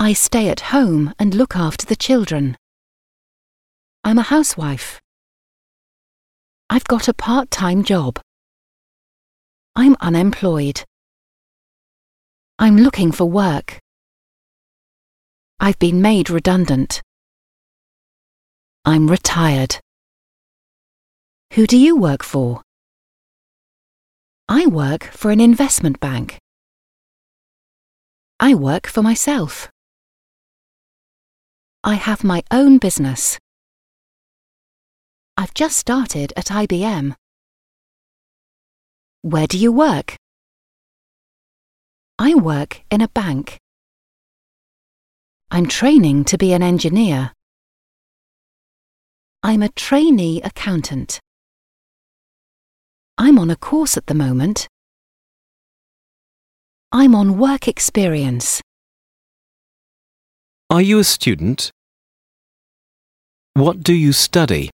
I stay at home and look after the children. I'm a housewife. I've got a part time job. I'm unemployed. I'm looking for work. I've been made redundant. I'm retired. Who do you work for? I work for an investment bank. I work for myself. I have my own business. I've just started at IBM. Where do you work? I work in a bank. I'm training to be an engineer. I'm a trainee accountant. I'm on a course at the moment. I'm on work experience. Are you a student? What do you study?